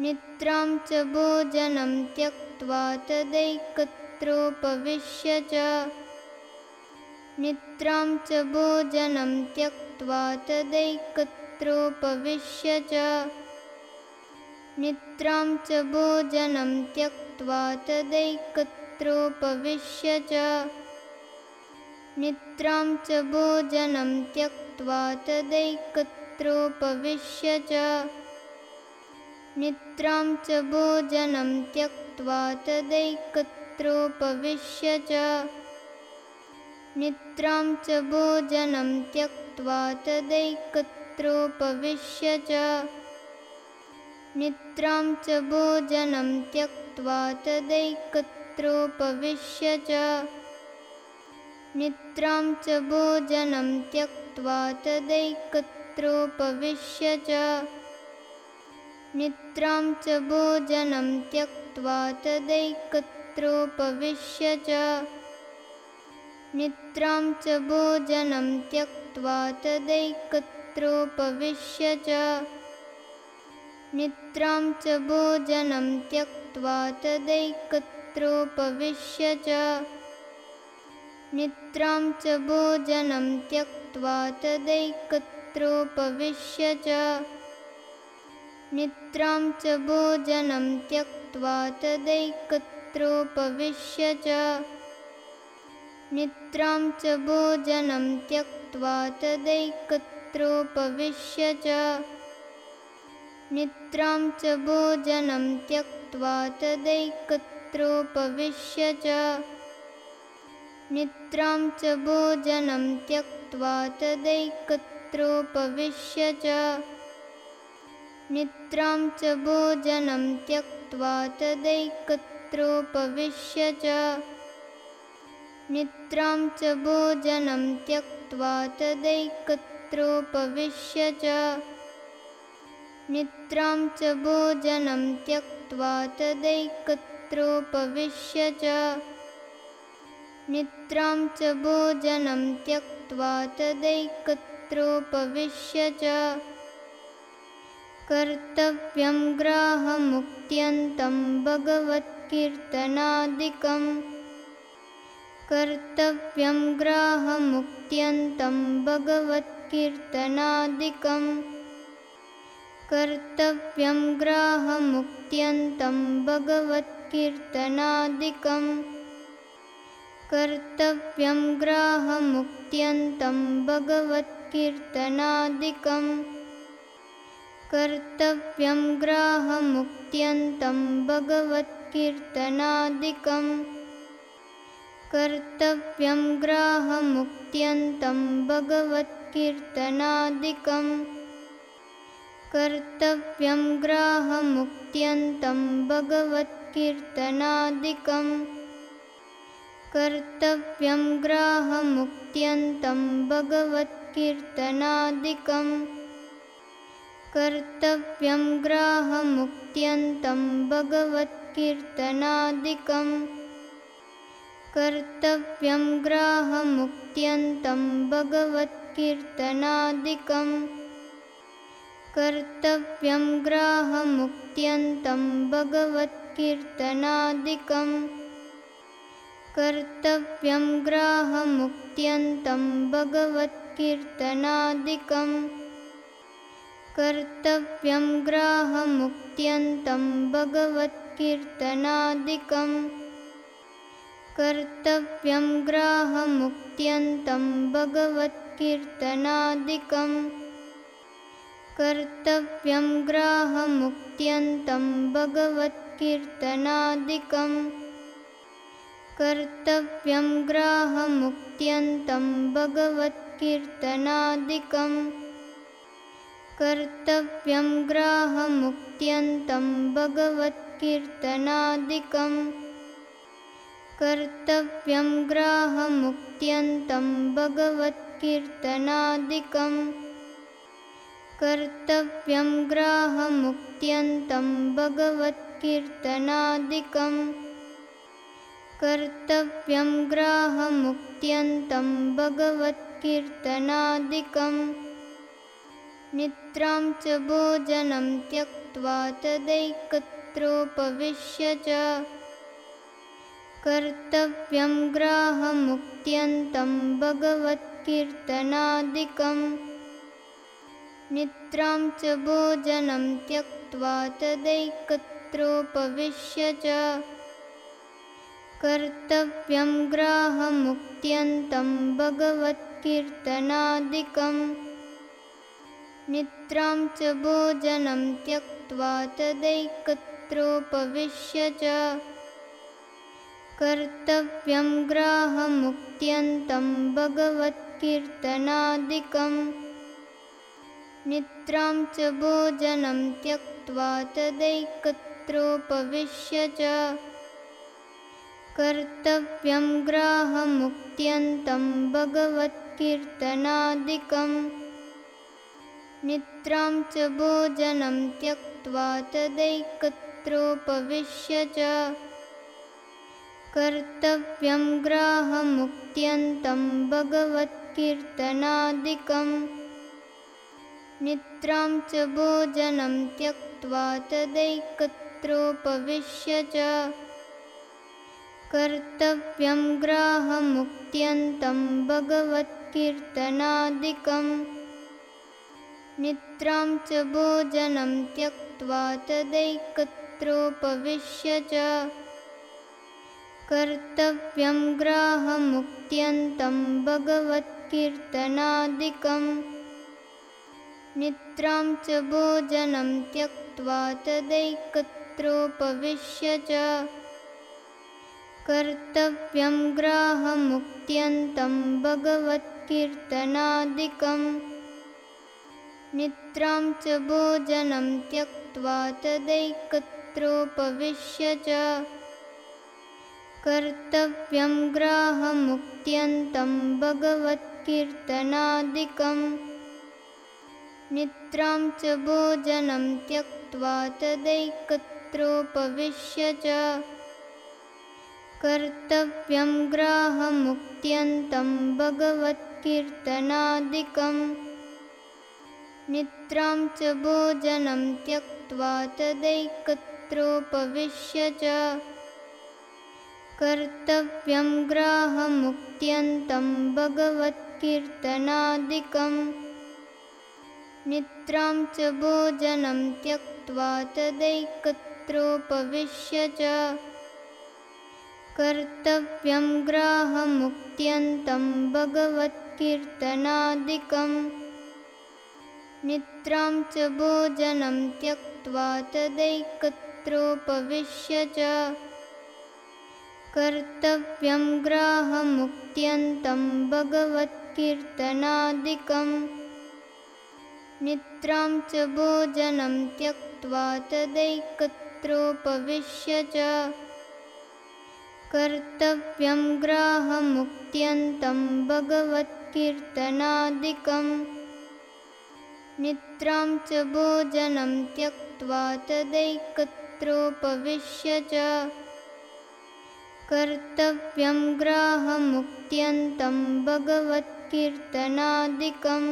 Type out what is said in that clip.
निद्रां च भोजनं त्यक्त्वा तदैकत्रोपविश्य च। निद्रां च भोजनं त्यक्त्वा तदैकत्रोपविश्य च। निद्रां च भोजनं त्यक्त्वा तदैकत्रोपविश्य च। निद्रां च भोजनं त्यक्त्वा तदैकत्रोपविश्य च निद्रां च भोजनं त्यक्त्वा तदैकत्रोपविश्य च। निद्रां च भोजनं त्यक्त्वा तदैकत्रोपविश्य च। निद्रां च भोजनं त्यक्त्वा तदैकत्रोपविश्य च। निद्रां च भोजनं त्यक्त्वा तदैकत्रोपविश्य च निद्रां च भोजनं त्यक्त्वा तदैकत्रोपविश्य च। निद्रां च भोजनं त्यक्त्वा तदैकत्रोपविश्य च। निद्रां च भोजनं त्यक्त्वा तदैकत्रोपविश्य च। निद्रां च भोजनं त्यक्त्वा तदैकत्रोपविश्य च निद्रां च भोजनं त्यक्त्वा तदैकत्रोपविश्य च। निद्रां च भोजनं त्यक्त्वा तदैकत्रोपविश्य च। निद्रां च भोजनं त्यक्त्वा तदैकत्रोपविश्य च। निद्रां च भोजनं त्यक्त्वा तदैकत्रोपविश्य च निद्रां च भोजनं त्यक्त्वा तदैकत्रोपविश्य च। निद्रां च भोजनं त्यक्त्वा तदैकत्रोपविश्य च। निद्रां च भोजनं त्यक्त्वा तदैकत्रोपविश्य च। निद्रां च भोजनं त्यक्त्वा तदैकत्रोपविश्य च कर्तव्यं ग्राहमुक्त्यन्तं कर्तव्यं ग्राहमुक्त्यन्तं भगवत्कीर्तनादिकम् कर्तव्यं ग्राहमुक्त्यन्तं भगवत्कीर्तनादिकम् कर्तव्यं ग्राहमुक्त्यन्तं भगवत्कीर्तनादिकम् कर्तव्यं ग्राहमुक्त्यन्तं कर्तव्यं ग्राहमुक्त्यन्तं भगवत्कीर्तनादिकम्। कर्तव्यं ग्राहमुक्त्यन्तं भगवत्कीर्तनादिकम्। कर्तव्यं ग्राहमुक्त्यन्तं भगवत्कीर्तनादिकम् कर्तव्यं ग्राहमुक्त्यन्तं कर्तव्यं ग्राहमुक्त्यन्तं कर्तव्यं ग्राहमुक्त्यन्तं भगवत्कीर्तनादिकम्। कर्तव्यं ग्राहमुक्त्यन्तं भगवत्कीर्तनादिकम् कर्तव्यं ग्राहमुक्त्यन्तं कर्तव्यं ग्राहमुक्त्यन्तं भगवत्कीर्तनादिकम् कर्तव्यं ग्राहमुक्त्यन्तं भगवत्कीर्तनादिकम् कर्तव्यं ग्राहमुक्त्यन्तं भगवत्कीर्तनादिकम् कर्तव्यं ग्राहमुक्त्यन्तं कर्तव्यं ग्राहमुक्त्यन्तं भगवत्कीर्तनादिकम् कर्तव्यं ग्राहमुक्त्यन्तं भगवत्कीर्तनादिकम् कर्तव्यं ग्राहमुक्त्यन्तं भगवत्कीर्तनादिकम् निद्रां च भोजनं त्यक्त्वा तदैकत्रोपविश्य च। कर्तव्यं ग्राहमुक्त्यन्तं भगवत्कीर्तनादिकम्। निद्रां च भोजनं त्यक्त्वा तदैकत्रोपविश्य च। कर्तव्यं ग्राहमुक्त्यन्तं भगवत्कीर्तनादिकम् निद्रां च भोजनं त्यक्त्वा तदैकत्रोपविश्य च। कर्तव्यं ग्राहमुक्त्यन्तं भगवत्कीर्तनादिकम् निद्रां च भोजनं त्यक्त्वा तदैकत्रोपविश्य च। कर्तव्यं ग्राहमुक्त्यन्तं भगवत्कीर्तनादिकम् निद्रां च भोजनं त्यक्त्वा तदैकत्रोपविश्य च। कर्तव्यं ग्राहमुक्त्यन्तं भगवत्कीर्तनादिकम्। निद्रां च भोजनं त्यक्त्वा तदैकत्रोपविश्य च। कर्तव्यं ग्राहमुक्त्यन्तं भगवत्कीर्तनादिकम् निद्रां च भोजनं त्यक्त्वा तदैकत्रोपविश्य च। कर्तव्यं ग्राहमुक्त्यन्तं भगवत्कीर्तनादिकम् निद्रां च भोजनं त्यक्त्वा तदैकत्रोपविश्य च। कर्तव्यं ग्राहमुक्त्यन्तं भगवत्कीर्तनादिकम् निद्रां च भोजनं त्यक्त्वा तदैकत्रोपविश्य च। कर्तव्यं ग्राहमुक्त्यन्तं भगवत्कीर्तनादिकम्। निद्रां च भोजनं त्यक्त्वा तदैकत्रोपविश्य च। कर्तव्यं ग्राहमुक्त्यन्तं भगवत्कीर्तनादिकम् निद्रां च भोजनं त्यक्त्वा तदैकत्रोपविश्य च। कर्तव्यं ग्राहमुक्त्यन्तं भगवत्कीर्तनादिकम् निद्रां च भोजनं त्यक्त्वा तदैकत्रोपविश्य च। कर्तव्यं ग्राहमुक्त्यन्तं भगवत्कीर्तनादिकम् निद्रां च भोजनं त्यक्त्वा तदैकत्रोपविश्य च। कर्तव्यं ग्राहमुक्त्यन्तं भगवत्कीर्तनादिकम्। निद्रां च भोजनं त्यक्त्वा तदैकत्रोपविश्य च। कर्तव्यं ग्राहमुक्त्यन्तं भगवत्कीर्तनादिकम् निद्रां च भोजनं त्यक्त्वा तदैकत्रोपविश्य च। कर्तव्यं ग्राहमुक्त्यन्तं भगवत्कीर्तनादिकम्